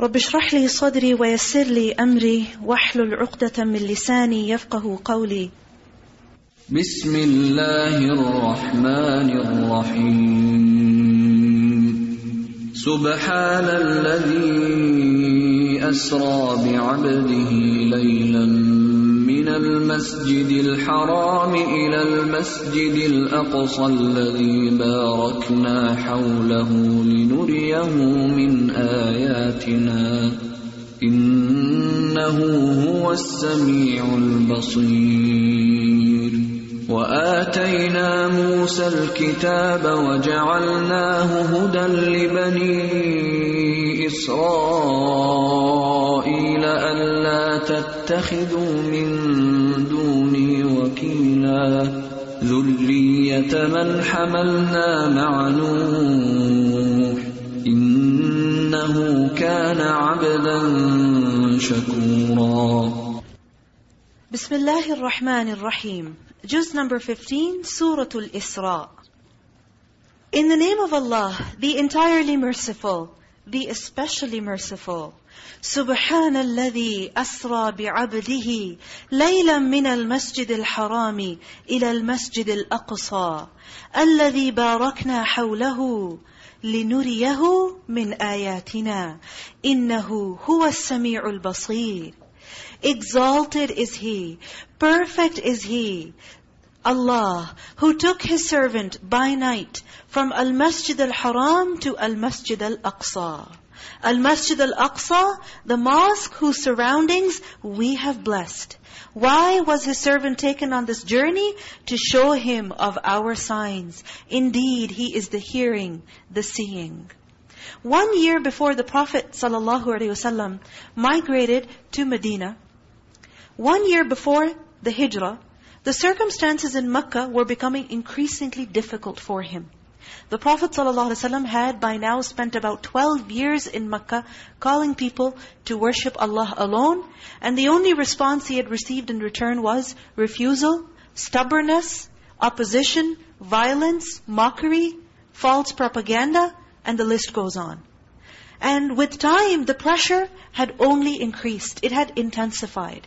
رب اشرح لي صدري ويسر لي أمري واحلل عقدة من لساني يفقه قولي. بسم الله الرحمن الرحيم. سبحان الذي أسرى بعبده ليلا من المسجد الحرام إلى المسجد الأقصى الذي باركنا حوله لنريه من آياتنا. إنه هو السميع البصير. وآتينا موسى الكتاب وجعلناه هدى لبني إسرائيل ألا تتخذوا من دوني وكيلا. ذرية من حملنا مع نوح إنه كان عبدا شكورا. بسم الله الرحمن الرحيم Juz number 15, Surah Al-Isra. In the name of Allah, the entirely merciful, the especially merciful. سبحان الذي أسرى بعبده ليلا من المسجد الحرام إلى المسجد الأقصى الذي باركنا حوله لنريه من آياتنا إنه هو السميع البصير Exalted is He, perfect is He, Allah, who took His servant by night from Al-Masjid Al-Haram to Al-Masjid Al-Aqsa. Al-Masjid Al-Aqsa, the mosque whose surroundings we have blessed. Why was His servant taken on this journey? To show Him of our signs. Indeed, He is the hearing, the seeing. One year before the Prophet ﷺ migrated to Medina, one year before the hijrah, the circumstances in Mecca were becoming increasingly difficult for him. The Prophet ﷺ had by now spent about 12 years in Mecca calling people to worship Allah alone. And the only response he had received in return was refusal, stubbornness, opposition, violence, mockery, false propaganda, and the list goes on. And with time, the pressure had only increased. It had intensified.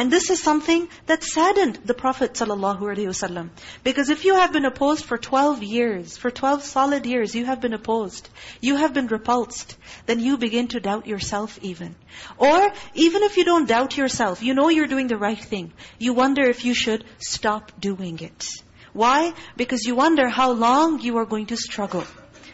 And this is something that saddened the Prophet ﷺ. Because if you have been opposed for 12 years, for 12 solid years, you have been opposed, you have been repulsed, then you begin to doubt yourself even. Or even if you don't doubt yourself, you know you're doing the right thing. You wonder if you should stop doing it. Why? Because you wonder how long you are going to struggle.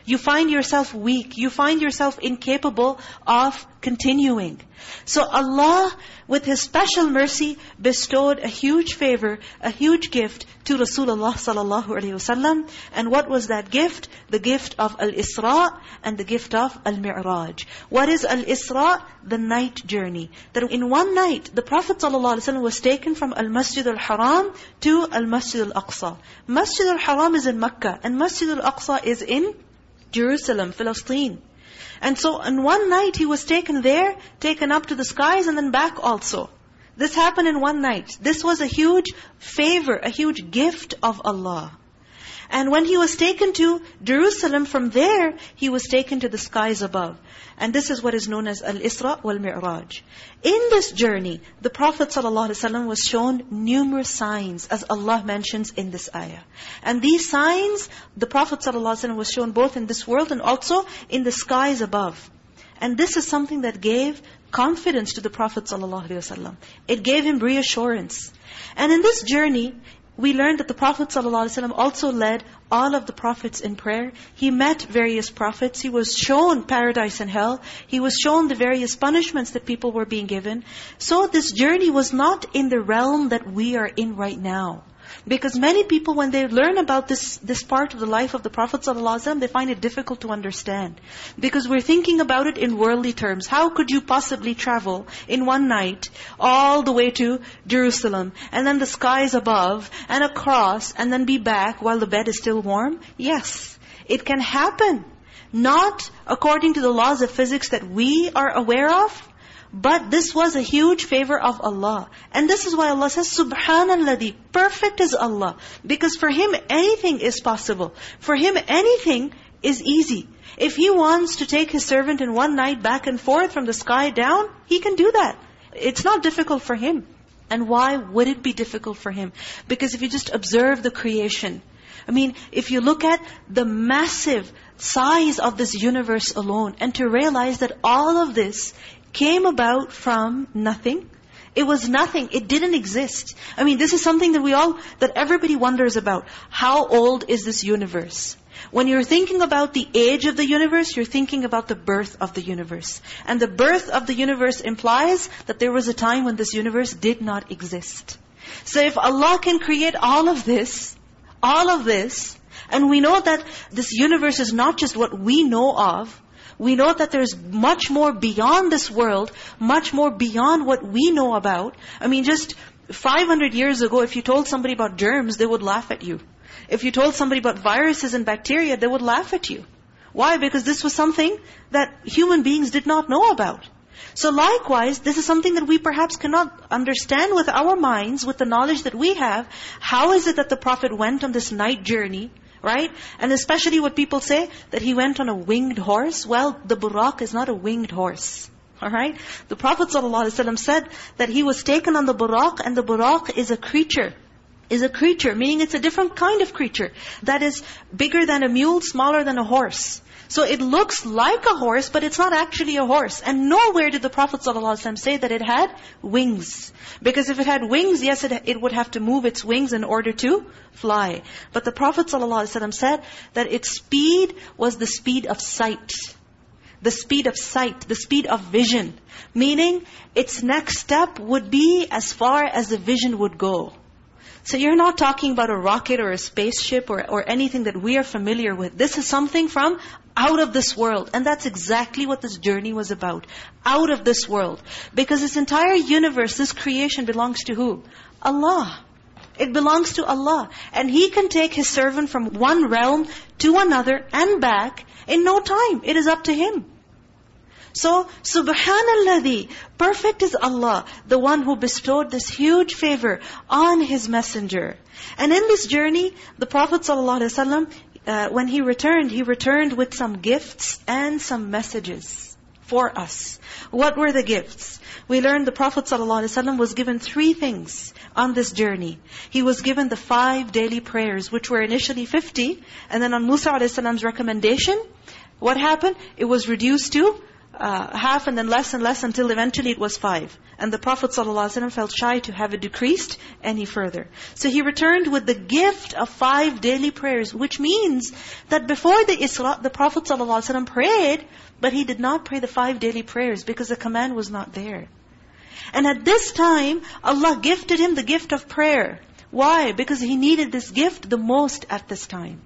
You find yourself weak. You find yourself incapable of continuing. So Allah, with His special mercy, bestowed a huge favor, a huge gift to Rasulullah sallallahu alaihi wasallam. And what was that gift? The gift of Al-Isra and the gift of Al-Mi'raj. What is Al-Isra? The night journey. That in one night, the Prophet ﷺ was taken from Al-Masjid Al-Haram to Al-Masjid Al-Aqsa. Masjid Al-Haram is in Mecca and Masjid Al-Aqsa is in Jerusalem, Palestine. And so in one night he was taken there, taken up to the skies and then back also. This happened in one night. This was a huge favor, a huge gift of Allah. And when he was taken to Jerusalem, from there, he was taken to the skies above. And this is what is known as Al-Isra wal-Mi'raj. In this journey, the Prophet ﷺ was shown numerous signs, as Allah mentions in this ayah. And these signs, the Prophet ﷺ was shown both in this world and also in the skies above. And this is something that gave confidence to the Prophet ﷺ. It gave him reassurance. And in this journey, we learned that the Prophet ﷺ also led all of the prophets in prayer. He met various prophets. He was shown paradise and hell. He was shown the various punishments that people were being given. So this journey was not in the realm that we are in right now. Because many people, when they learn about this, this part of the life of the Prophet ﷺ, they find it difficult to understand. Because we're thinking about it in worldly terms. How could you possibly travel in one night all the way to Jerusalem, and then the skies above, and across, and then be back while the bed is still warm? Yes, it can happen. Not according to the laws of physics that we are aware of, but this was a huge favor of Allah. And this is why Allah says, Subhanallah, perfect is Allah. Because for Him, anything is possible. For Him, anything is easy. If He wants to take His servant in one night back and forth from the sky down, He can do that. It's not difficult for Him. And why would it be difficult for Him? Because if you just observe the creation, I mean, if you look at the massive size of this universe alone, and to realize that all of this came about from nothing. It was nothing. It didn't exist. I mean, this is something that we all, that everybody wonders about. How old is this universe? When you're thinking about the age of the universe, you're thinking about the birth of the universe. And the birth of the universe implies that there was a time when this universe did not exist. So if Allah can create all of this, all of this, and we know that this universe is not just what we know of, we know that there's much more beyond this world, much more beyond what we know about. I mean, just 500 years ago, if you told somebody about germs, they would laugh at you. If you told somebody about viruses and bacteria, they would laugh at you. Why? Because this was something that human beings did not know about. So likewise, this is something that we perhaps cannot understand with our minds, with the knowledge that we have. How is it that the Prophet went on this night journey right? And especially what people say, that he went on a winged horse. Well, the buraq is not a winged horse. All right? The Prophet ﷺ said that he was taken on the buraq, and the buraq is a creature. Is a creature, meaning it's a different kind of creature. That is bigger than a mule, smaller than a horse. So it looks like a horse, but it's not actually a horse. And nowhere did the Prophet ﷺ say that it had wings. Because if it had wings, yes, it, it would have to move its wings in order to fly. But the Prophet ﷺ said that its speed was the speed of sight. The speed of sight, the speed of vision. Meaning, its next step would be as far as the vision would go. So you're not talking about a rocket or a spaceship or, or anything that we are familiar with. This is something from out of this world. And that's exactly what this journey was about. Out of this world. Because this entire universe, this creation belongs to who? Allah. It belongs to Allah. And He can take His servant from one realm to another and back in no time. It is up to Him. So, Subhanallah, perfect is Allah, the one who bestowed this huge favor on His messenger. And in this journey, the Prophet ﷺ, uh, when he returned, he returned with some gifts and some messages for us. What were the gifts? We learned the Prophet ﷺ was given three things on this journey. He was given the five daily prayers, which were initially 50, and then on Musa a.s.'s recommendation, what happened? It was reduced to uh, half and then less and less until eventually it was five. And the Prophet ﷺ felt shy to have it decreased any further. So he returned with the gift of five daily prayers, which means that before the Isra, the Prophet ﷺ prayed, but he did not pray the five daily prayers because the command was not there. And at this time, Allah gifted him the gift of prayer. Why? Because he needed this gift the most at this time.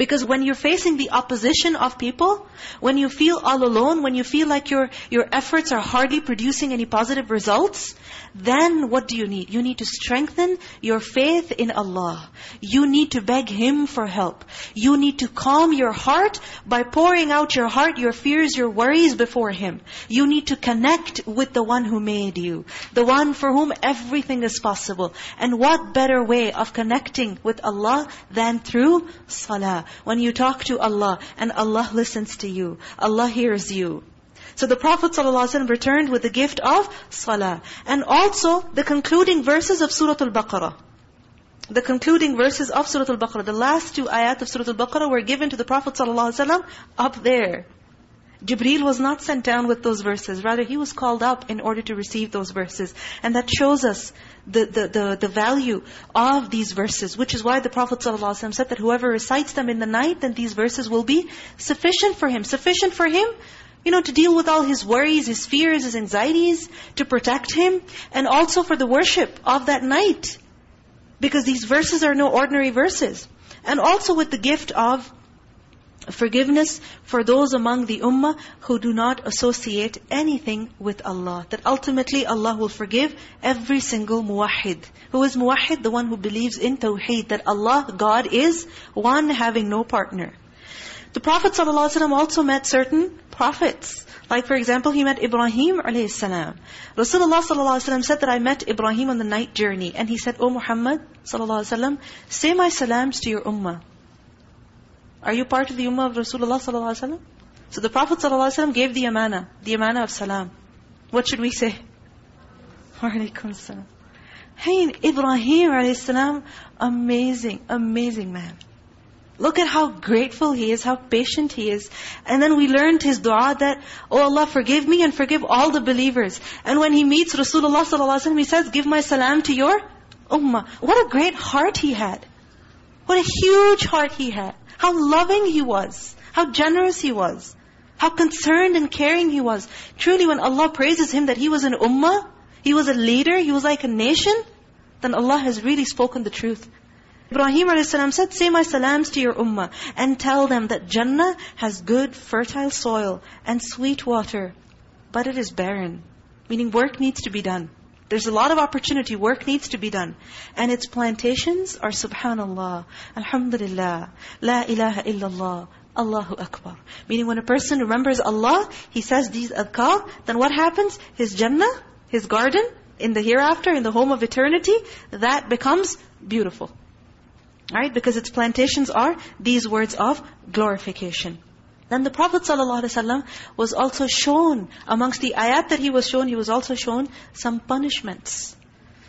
Because when you're facing the opposition of people, when you feel all alone, when you feel like your, your efforts are hardly producing any positive results, then what do you need? You need to strengthen your faith in Allah. You need to beg Him for help. You need to calm your heart by pouring out your heart, your fears, your worries before Him. You need to connect with the one who made you. The one for whom everything is possible. And what better way of connecting with Allah than through salah. When you talk to Allah and Allah listens to you. Allah hears you. So the Prophet ﷺ returned with the gift of salah. And also the concluding verses of Surah Al-Baqarah. The concluding verses of Surah Al-Baqarah. The last two ayat of Surah Al-Baqarah were given to the Prophet ﷺ up there. Jibreel was not sent down with those verses. Rather, he was called up in order to receive those verses. And that shows us the, the, the, the value of these verses. Which is why the Prophet ﷺ said that whoever recites them in the night, then these verses will be sufficient for him. Sufficient for him you know, to deal with all his worries, his fears, his anxieties, to protect him, and also for the worship of that night. Because these verses are no ordinary verses. And also with the gift of forgiveness for those among the ummah who do not associate anything with Allah. That ultimately Allah will forgive every single muwahhid Who is muwahhid, The one who believes in tawheed, that Allah, God is one having no partner. The Prophet ﷺ also met certain prophets. Like for example, he met Ibrahim a.s. Rasulullah ﷺ said that I met Ibrahim on the night journey. And he said, O Muhammad ﷺ, say my salams to your ummah. Are you part of the ummah of Rasulullah sallallahu alaihi wasallam? So the Prophet sallallahu alaihi wasallam gave the amana, the amana of salam. What should we say? Alaykum salam. Hey, Ibrahim alayhi salam, amazing, amazing man. Look at how grateful he is, how patient he is. And then we learned his dua that, Oh Allah, forgive me and forgive all the believers. And when he meets Rasulullah sallallahu alaihi wasallam, he says, give my salam to your ummah. What a great heart he had. What a huge heart he had. How loving he was. How generous he was. How concerned and caring he was. Truly when Allah praises him that he was an ummah, he was a leader, he was like a nation, then Allah has really spoken the truth. Ibrahim a.s. said, Say my salams to your ummah and tell them that Jannah has good fertile soil and sweet water, but it is barren. Meaning work needs to be done. There's a lot of opportunity, work needs to be done. And its plantations are subhanallah, alhamdulillah, la ilaha illallah, Allahu Akbar. Meaning when a person remembers Allah, he says these adhkar, then what happens? His Jannah, his garden, in the hereafter, in the home of eternity, that becomes beautiful. Right? Because its plantations are these words of glorification. Then the Prophet ﷺ was also shown, amongst the ayat that he was shown, he was also shown some punishments.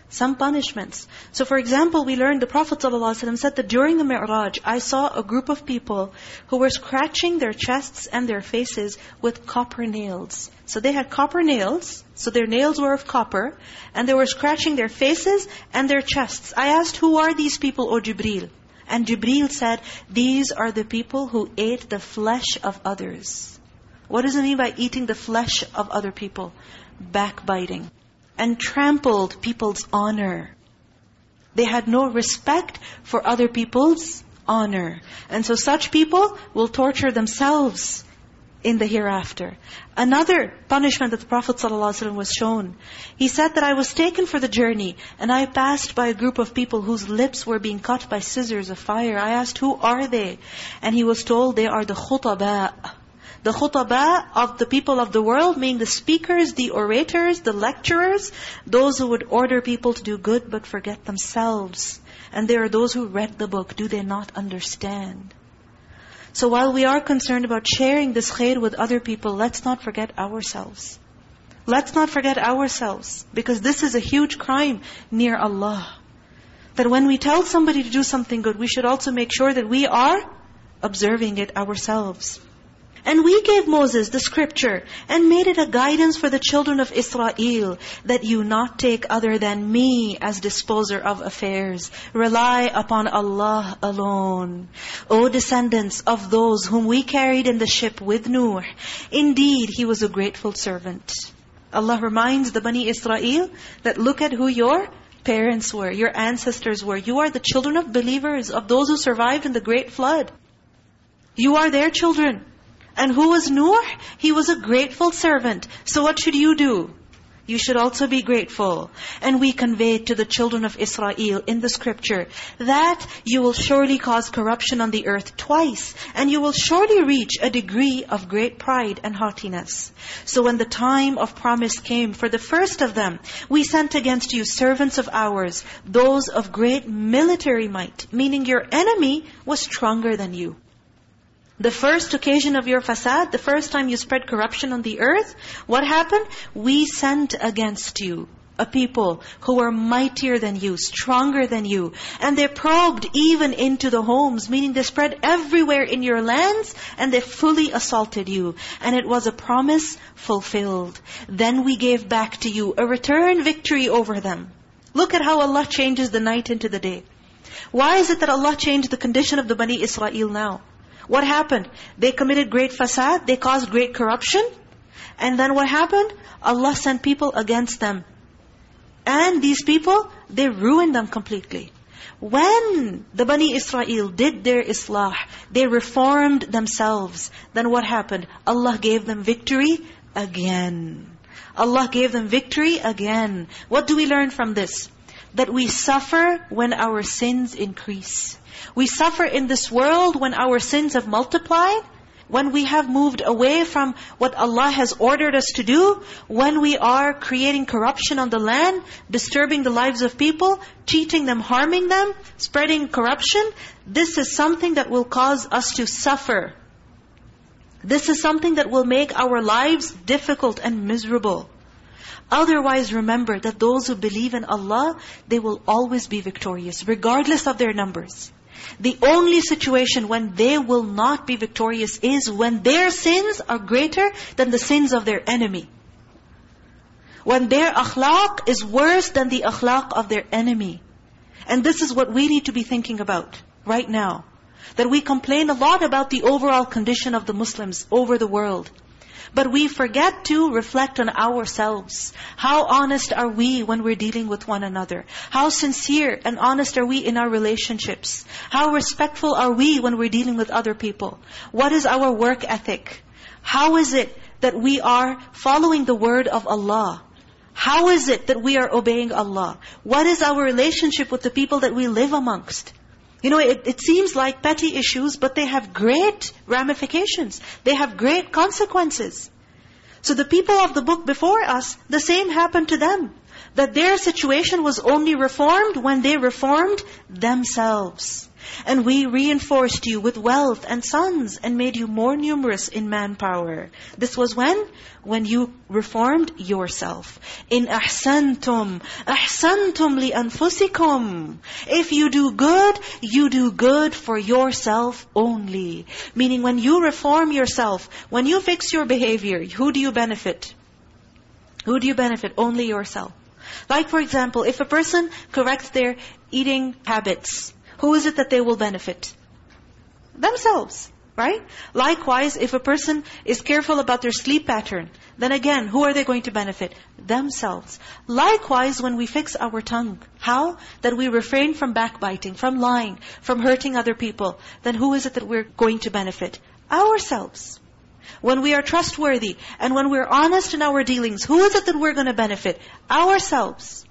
Some punishments. So for example, we learned the Prophet ﷺ said that during the Mi'raj, I saw a group of people who were scratching their chests and their faces with copper nails. So they had copper nails, so their nails were of copper, and they were scratching their faces and their chests. I asked, who are these people, O Jibreel? And Jibreel said, these are the people who ate the flesh of others. What does it mean by eating the flesh of other people? Backbiting and trampled people's honor. They had no respect for other people's honor. And so such people will torture themselves in the hereafter. Another punishment that the Prophet ﷺ was shown. He said that I was taken for the journey and I passed by a group of people whose lips were being cut by scissors of fire. I asked, who are they? And he was told they are the khutaba. The khutaba of the people of the world, meaning the speakers, the orators, the lecturers, those who would order people to do good but forget themselves. And there are those who read the book, do they not understand? So while we are concerned about sharing this khair with other people, let's not forget ourselves. Let's not forget ourselves. Because this is a huge crime near Allah. That when we tell somebody to do something good, we should also make sure that we are observing it ourselves. And we gave Moses the scripture and made it a guidance for the children of Israel that you not take other than me as disposer of affairs. Rely upon Allah alone. O descendants of those whom we carried in the ship with Nuh, indeed he was a grateful servant. Allah reminds the Bani Israel that look at who your parents were, your ancestors were. You are the children of believers, of those who survived in the great flood. You are their children. And who was Nuh? He was a grateful servant. So what should you do? You should also be grateful. And we conveyed to the children of Israel in the scripture that you will surely cause corruption on the earth twice. And you will surely reach a degree of great pride and haughtiness. So when the time of promise came for the first of them, we sent against you servants of ours, those of great military might, meaning your enemy was stronger than you. The first occasion of your fasad, the first time you spread corruption on the earth, what happened? We sent against you a people who were mightier than you, stronger than you. And they probed even into the homes, meaning they spread everywhere in your lands, and they fully assaulted you. And it was a promise fulfilled. Then we gave back to you a return victory over them. Look at how Allah changes the night into the day. Why is it that Allah changed the condition of the Bani Israel now? What happened? They committed great fasad, they caused great corruption. And then what happened? Allah sent people against them. And these people, they ruined them completely. When the Bani Israel did their islah, they reformed themselves, then what happened? Allah gave them victory again. Allah gave them victory again. What do we learn from this? That we suffer when our sins increase. We suffer in this world when our sins have multiplied, when we have moved away from what Allah has ordered us to do, when we are creating corruption on the land, disturbing the lives of people, cheating them, harming them, spreading corruption, this is something that will cause us to suffer. This is something that will make our lives difficult and miserable. Otherwise, remember that those who believe in Allah, they will always be victorious, regardless of their numbers. The only situation when they will not be victorious is when their sins are greater than the sins of their enemy. When their akhlaq is worse than the akhlaq of their enemy. And this is what we need to be thinking about right now. That we complain a lot about the overall condition of the Muslims over the world. But we forget to reflect on ourselves. How honest are we when we're dealing with one another? How sincere and honest are we in our relationships? How respectful are we when we're dealing with other people? What is our work ethic? How is it that we are following the word of Allah? How is it that we are obeying Allah? What is our relationship with the people that we live amongst? You know, it, it seems like petty issues, but they have great ramifications. They have great consequences. So the people of the book before us, the same happened to them. That their situation was only reformed when they reformed themselves. And we reinforced you with wealth and sons and made you more numerous in manpower. This was when? When you reformed yourself. In ahsantum, ahsantum li anfusikum. If you do good, you do good for yourself only. Meaning when you reform yourself, when you fix your behavior, who do you benefit? Who do you benefit? Only yourself. Like for example, if a person corrects their eating habits, who is it that they will benefit? Themselves, right? Likewise, if a person is careful about their sleep pattern, then again, who are they going to benefit? Themselves. Likewise, when we fix our tongue, how? That we refrain from backbiting, from lying, from hurting other people, then who is it that we're going to benefit? Ourselves. When we are trustworthy and when we're honest in our dealings, who is it that we're going to benefit? Ourselves.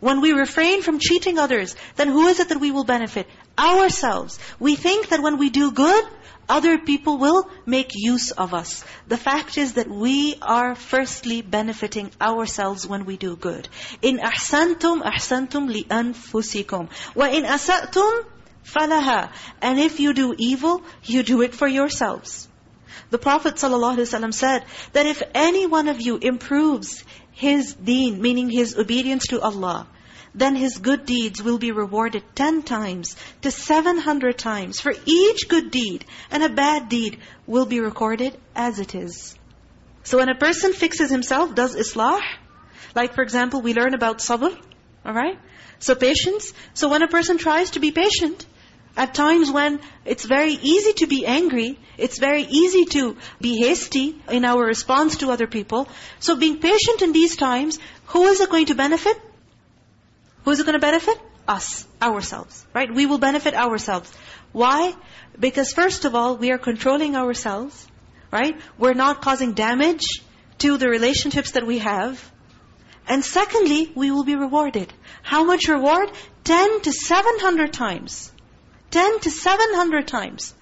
When we refrain from cheating others, then who is it that we will benefit? Ourselves. We think that when we do good, other people will make use of us. The fact is that we are firstly benefiting ourselves when we do good. In ahsantum, ahsantum li anfusikum. Wa in asatum, falaha. And if you do evil, you do it for yourselves. The Prophet ﷺ said that if any one of you improves his deen, meaning his obedience to Allah, then his good deeds will be rewarded 10 times to 700 times for each good deed. And a bad deed will be recorded as it is. So when a person fixes himself, does islah, like for example, we learn about sabr, all right? So patience. So when a person tries to be patient, at times when it's very easy to be angry, it's very easy to be hasty in our response to other people. So being patient in these times, who is it going to benefit? Who is it going to benefit? Us, ourselves, right? We will benefit ourselves. Why? Because first of all, we are controlling ourselves, right? We're not causing damage to the relationships that we have. And secondly, we will be rewarded. How much reward? 10 to 700 times. 10 to 700 times.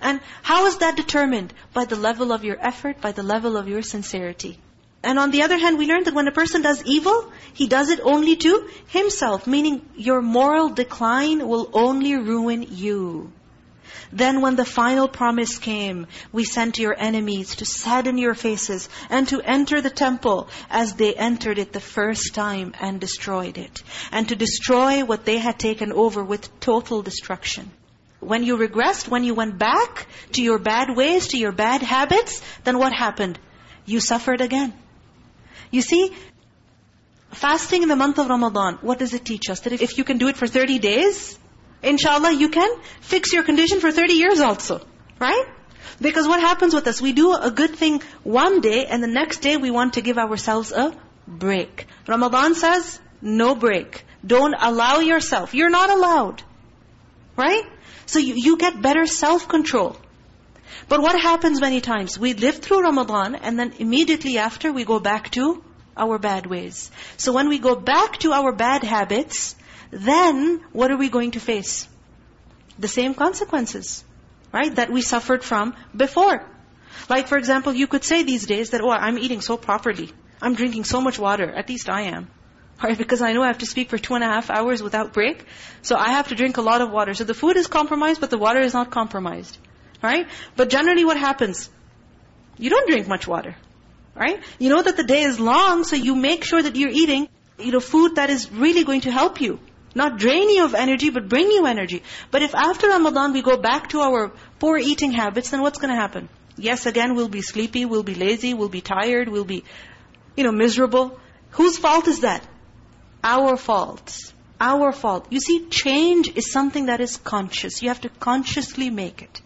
And how is that determined? By the level of your effort, by the level of your sincerity. And on the other hand, we learned that when a person does evil, he does it only to himself. Meaning, your moral decline will only ruin you. Then when the final promise came, we sent your enemies to sadden your faces and to enter the temple as they entered it the first time and destroyed it. And to destroy what they had taken over with total destruction. When you regressed, when you went back to your bad ways, to your bad habits, then what happened? You suffered again. You see, fasting in the month of Ramadan, what does it teach us? That if you can do it for 30 days, inshallah you can fix your condition for 30 years also. Right? Because what happens with us? We do a good thing one day and the next day we want to give ourselves a break. Ramadan says, no break. Don't allow yourself. You're not allowed. Right? So you, you get better self-control. But what happens many times? We live through Ramadan and then immediately after we go back to our bad ways. So when we go back to our bad habits, then what are we going to face? The same consequences, right? That we suffered from before. Like for example, you could say these days that, oh, I'm eating so properly. I'm drinking so much water. At least I am. Right? Because I know I have to speak for two and a half hours without break. So I have to drink a lot of water. So the food is compromised, but the water is not compromised. Right? But generally what happens? You don't drink much water. Right? You know that the day is long, so you make sure that you're eating you know, food that is really going to help you. Not drain you of energy, but bring you energy. But if after Ramadan we go back to our poor eating habits, then what's going to happen? Yes, again, we'll be sleepy, we'll be lazy, we'll be tired, we'll be, you know, miserable. Whose fault is that? Our fault. Our fault. You see, change is something that is conscious. You have to consciously make it.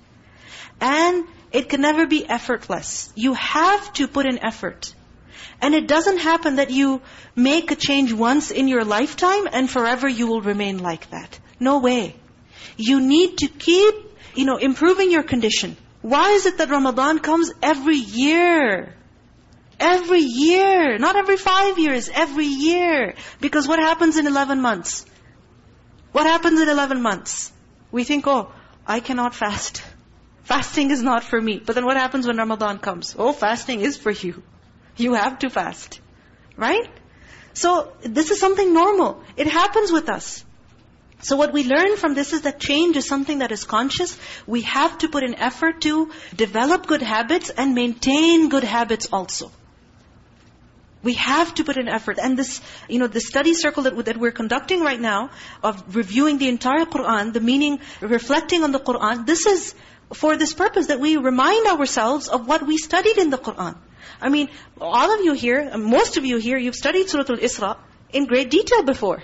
And it can never be effortless. You have to put in effort. And it doesn't happen that you make a change once in your lifetime and forever you will remain like that. No way. You need to keep, you know, improving your condition. Why is it that Ramadan comes every year? Every year. Not every five years, every year. Because what happens in 11 months? What happens in 11 months? We think, oh, I cannot fast. Fasting is not for me. But then what happens when Ramadan comes? Oh, fasting is for you. You have to fast. Right? So, this is something normal. It happens with us. So what we learn from this is that change is something that is conscious. We have to put an effort to develop good habits and maintain good habits also. We have to put an effort. And this, you know, the study circle that, that we're conducting right now of reviewing the entire Qur'an, the meaning, reflecting on the Qur'an, this is for this purpose that we remind ourselves of what we studied in the Qur'an. I mean, all of you here, most of you here, you've studied Surah Al-Isra in great detail before.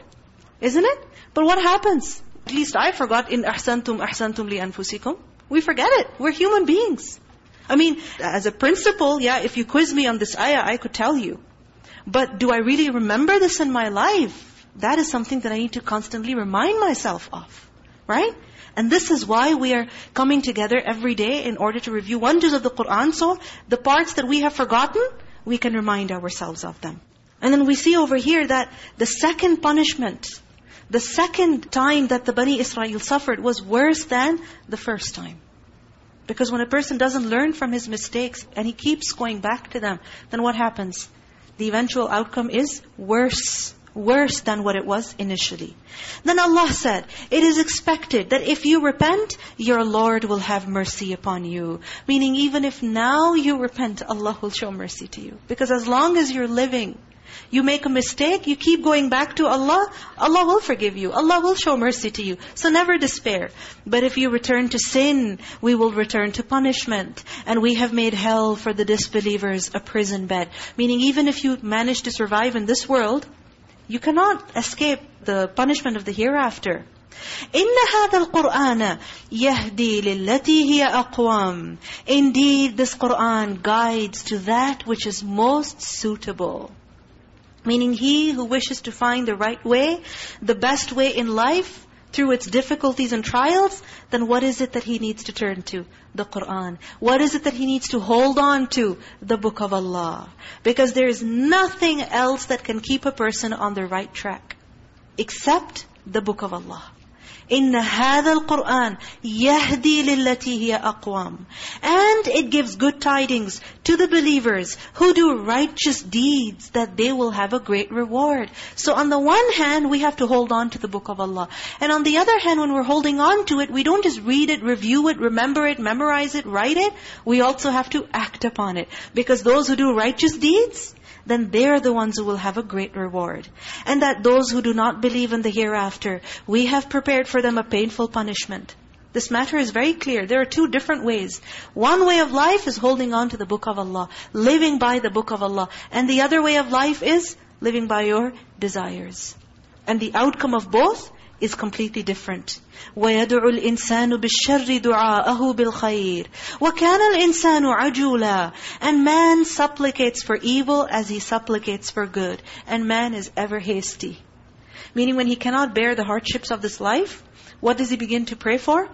Isn't it? But what happens? At least I forgot in ahsantum li anfusikum. We forget it. We're human beings. I mean, as a principle, yeah, if you quiz me on this ayah, I could tell you. But do I really remember this in my life? That is something that I need to constantly remind myself of. Right? And this is why we are coming together every day in order to review wonders of the Qur'an. So the parts that we have forgotten, we can remind ourselves of them. And then we see over here that the second punishment, the second time that the Bani Israel suffered was worse than the first time. Because when a person doesn't learn from his mistakes and he keeps going back to them, then what happens? The eventual outcome is worse worse than what it was initially. Then Allah said, it is expected that if you repent, your Lord will have mercy upon you. Meaning even if now you repent, Allah will show mercy to you. Because as long as you're living, you make a mistake, you keep going back to Allah, Allah will forgive you. Allah will show mercy to you. So never despair. But if you return to sin, we will return to punishment. And we have made hell for the disbelievers a prison bed. Meaning even if you manage to survive in this world, you cannot escape the punishment of the hereafter. إِنَّ هَذَا الْقُرْآنَ يَهْدِي لِلَّتِي هِيَ أَقْوَامٍ Indeed, this Qur'an guides to that which is most suitable. Meaning he who wishes to find the right way, the best way in life, through its difficulties and trials, then what is it that he needs to turn to? The Qur'an. What is it that he needs to hold on to? The Book of Allah. Because there is nothing else that can keep a person on the right track except the Book of Allah. إِنَّ هَذَا الْقُرْآنِ يَهْدِي لِلَّتِي هِيَ أَقْوَامٍ And it gives good tidings to the believers who do righteous deeds that they will have a great reward. So on the one hand, we have to hold on to the book of Allah. And on the other hand, when we're holding on to it, we don't just read it, review it, remember it, memorize it, write it. We also have to act upon it. Because those who do righteous deeds, then they're the ones who will have a great reward. And that those who do not believe in the hereafter, we have prepared for them a painful punishment. This matter is very clear. There are two different ways. One way of life is holding on to the book of Allah, living by the book of Allah. And the other way of life is living by your desires. And the outcome of both is completely different. وَيَدْعُ الْإِنسَانُ بِالشَّرِّ دُعَاءَهُ بِالْخَيْرِ وَكَانَ الْإِنسَانُ عَجُولًا And man supplicates for evil as he supplicates for good. And man is ever hasty. Meaning when he cannot bear the hardships of this life, what does he begin to pray for?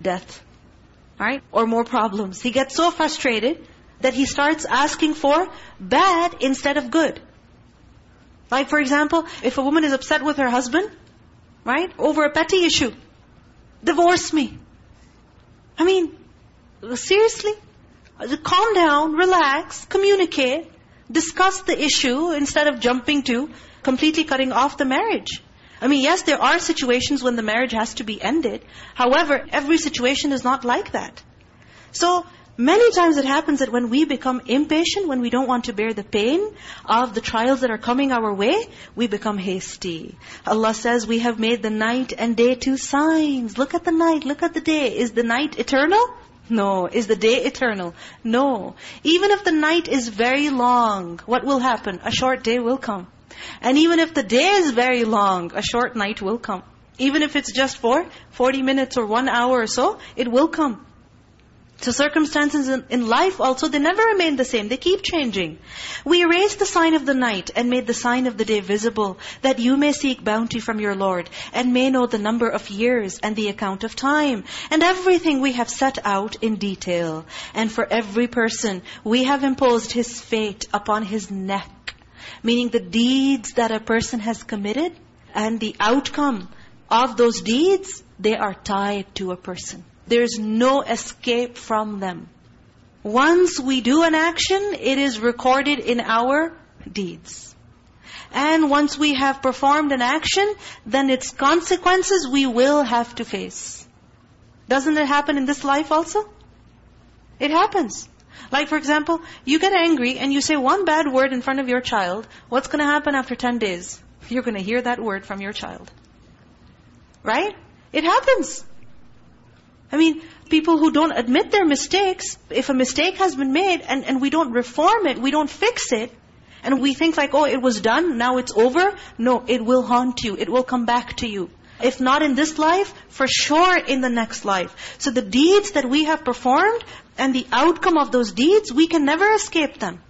Death. Right? Or more problems. He gets so frustrated that he starts asking for bad instead of good. Like for example, if a woman is upset with her husband, right, over a petty issue, divorce me. I mean, seriously? Uh, calm down, relax, communicate, discuss the issue instead of jumping to completely cutting off the marriage. I mean, yes, there are situations when the marriage has to be ended. However, every situation is not like that. So, many times it happens that when we become impatient, when we don't want to bear the pain of the trials that are coming our way, we become hasty. Allah says, we have made the night and day two signs. Look at the night, look at the day. Is the night eternal? No. Is the day eternal? No. Even if the night is very long, what will happen? A short day will come. And even if the day is very long, a short night will come. Even if it's just for 40 minutes or one hour or so, it will come. So circumstances in, life also, they never remain the same. They keep changing. We erased the sign of the night and made the sign of the day visible, that you may seek bounty from your Lord, and may know the number of years and the account of time. And everything we have set out in detail. And for every person, we have imposed his fate upon his neck. Meaning the deeds that a person has committed, and the outcome of those deeds, they are tied to a person. There's no escape from them. Once we do an action, it is recorded in our deeds. And once we have performed an action, then its consequences we will have to face. Doesn't it happen in this life also? It happens. Like for example, you get angry and you say one bad word in front of your child, what's going to happen after 10 days? You're going to hear that word from your child. Right? It happens. I mean, people who don't admit their mistakes, if a mistake has been made and, and we don't reform it, we don't fix it, and we think like, oh, it was done, now it's over. No, it will haunt you. It will come back to you. If not in this life, for sure in the next life. So the deeds that we have performed and the outcome of those deeds, we can never escape them.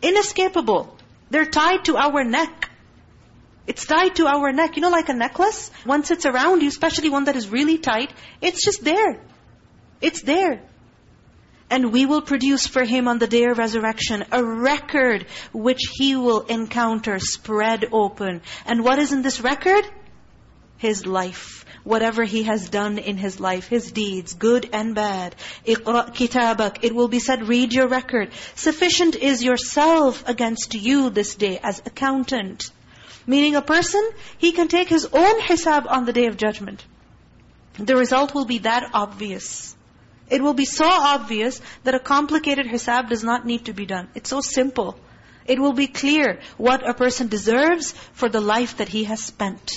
Inescapable. They're tied to our neck. It's tied to our neck. You know like a necklace? Once it's around you, especially one that is really tight, it's just there. It's there. And we will produce for him on the day of resurrection a record which he will encounter spread open. And what is in this record? His life. Whatever he has done in his life, his deeds, good and bad. اقرأ كتابك. It will be said, read your record. Sufficient is yourself against you this day as accountant. Meaning a person, he can take his own hisab on the Day of Judgment. The result will be that obvious. It will be so obvious that a complicated hisab does not need to be done. It's so simple. It will be clear what a person deserves for the life that he has spent.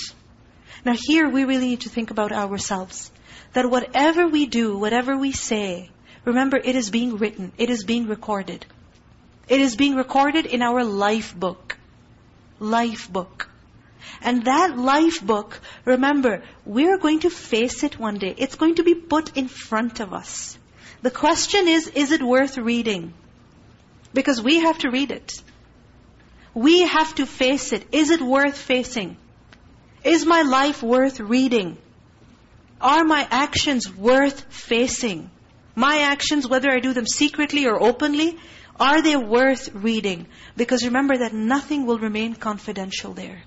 Now here we really need to think about ourselves. That whatever we do, whatever we say, remember it is being written, it is being recorded. It is being recorded in our life book life book. And that life book, remember, we're going to face it one day. It's going to be put in front of us. The question is, is it worth reading? Because we have to read it. We have to face it. Is it worth facing? Is my life worth reading? Are my actions worth facing? My actions, whether I do them secretly or openly, are they worth reading? Because remember that nothing will remain confidential there.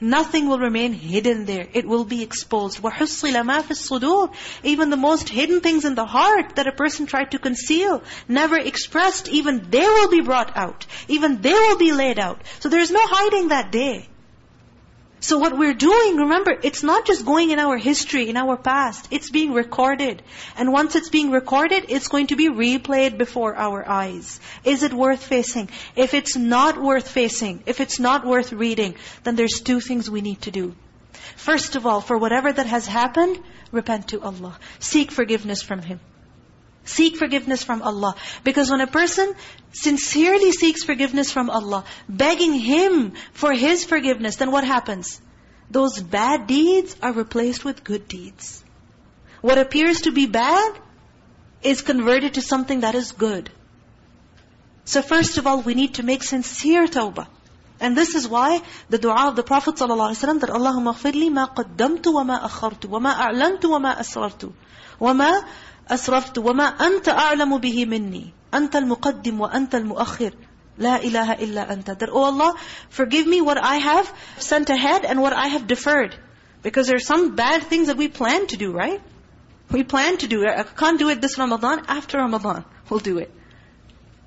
Nothing will remain hidden there. It will be exposed. وَحُصِّلَ مَا فِي الصُّدُورِ Even the most hidden things in the heart that a person tried to conceal, never expressed, even they will be brought out. Even they will be laid out. So there is no hiding that day. So what we're doing, remember, it's not just going in our history, in our past. It's being recorded. And once it's being recorded, it's going to be replayed before our eyes. Is it worth facing? If it's not worth facing, if it's not worth reading, then there's two things we need to do. First of all, for whatever that has happened, repent to Allah. Seek forgiveness from Him. Seek forgiveness from Allah. Because when a person sincerely seeks forgiveness from Allah, begging Him for His forgiveness, then what happens? Those bad deeds are replaced with good deeds. What appears to be bad is converted to something that is good. So first of all, we need to make sincere tawbah. And this is why the dua of the Prophet ﷺ that Allahumma qaddamtu wa ma akhartu wa ma a'lantu wa ma ma anta a'lamu bihi minni. Anta al-muqaddim wa anta al-muakhir. La ilaha illa anta. That, oh Allah, forgive me what I have sent ahead and what I have deferred. Because there are some bad things that we plan to do, right? We plan to do. I can't do it this Ramadan. After Ramadan, we'll do it.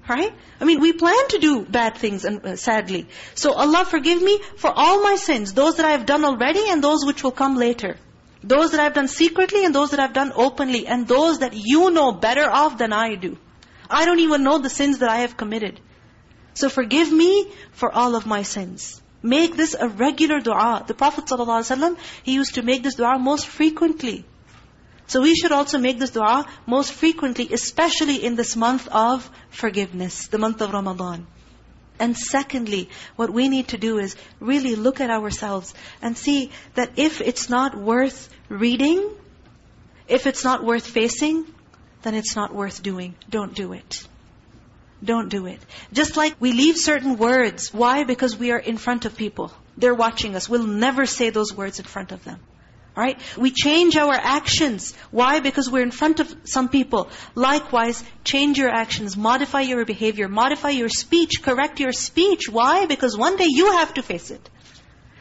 Right? I mean, we plan to do bad things, and uh, sadly. So Allah forgive me for all my sins, those that I have done already and those which will come later. Those that I've done secretly and those that I've done openly, and those that you know better of than I do. I don't even know the sins that I have committed. So forgive me for all of my sins. Make this a regular dua. The Prophet ﷺ, he used to make this dua most frequently. So we should also make this dua most frequently, especially in this month of forgiveness, the month of Ramadan. And secondly, what we need to do is really look at ourselves and see that if it's not worth reading, if it's not worth facing, then it's not worth doing. Don't do it. Don't do it. Just like we leave certain words. Why? Because we are in front of people. They're watching us. We'll never say those words in front of them. Right? We change our actions. Why? Because we're in front of some people. Likewise, change your actions, modify your behavior, modify your speech, correct your speech. Why? Because one day you have to face it.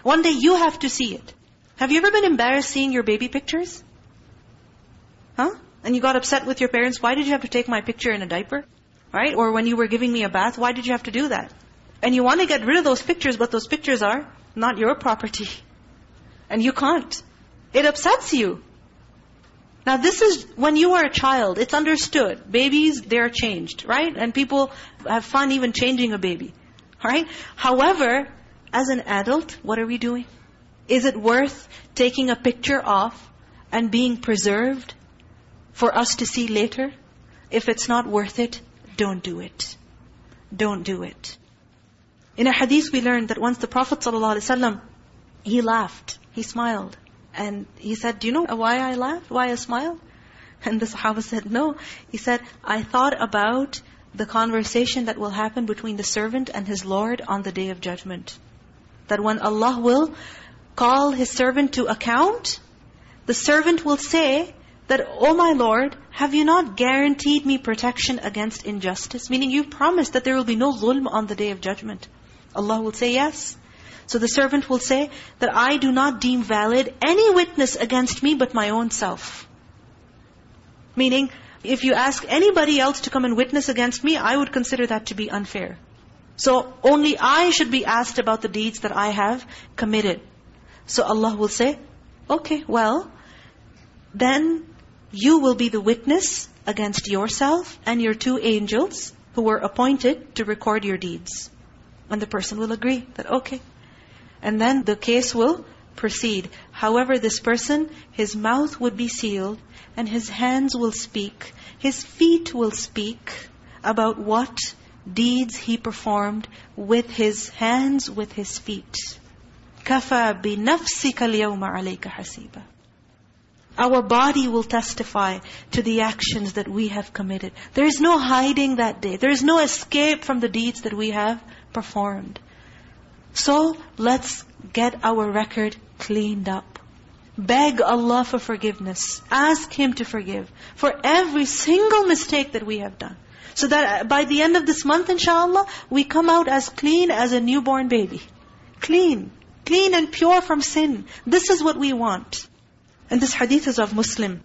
One day you have to see it. Have you ever been embarrassed seeing your baby pictures? Huh? And you got upset with your parents, why did you have to take my picture in a diaper? Right? Or when you were giving me a bath, why did you have to do that? And you want to get rid of those pictures, but those pictures are not your property. And you can't. It upsets you. Now this is when you are a child, it's understood. Babies, they're changed, right? And people have fun even changing a baby, right? However, as an adult, what are we doing? Is it worth taking a picture off and being preserved for us to see later? If it's not worth it, don't do it. Don't do it. In a hadith we learned that once the Prophet ﷺ, he laughed, he smiled. And he said, do you know why I laughed? Why I smiled? And the Sahaba said, no. He said, I thought about the conversation that will happen between the servant and his Lord on the Day of Judgment. That when Allah will call His servant to account, the servant will say that, Oh my Lord, have you not guaranteed me protection against injustice? Meaning you promised that there will be no zulm on the Day of Judgment. Allah will say, yes. So the servant will say that I do not deem valid any witness against me but my own self. Meaning, if you ask anybody else to come and witness against me, I would consider that to be unfair. So only I should be asked about the deeds that I have committed. So Allah will say, okay, well, then you will be the witness against yourself and your two angels who were appointed to record your deeds. And the person will agree that, okay, and then the case will proceed. However, this person, his mouth would be sealed and his hands will speak. His feet will speak about what deeds he performed with his hands, with his feet. كَفَى بِنَفْسِكَ الْيَوْمَ عَلَيْكَ حَسِيبًا Our body will testify to the actions that we have committed. There is no hiding that day. There is no escape from the deeds that we have performed. So let's get our record cleaned up. Beg Allah for forgiveness. Ask Him to forgive for every single mistake that we have done. So that by the end of this month, inshallah, we come out as clean as a newborn baby. Clean. Clean and pure from sin. This is what we want. And this hadith is of Muslim.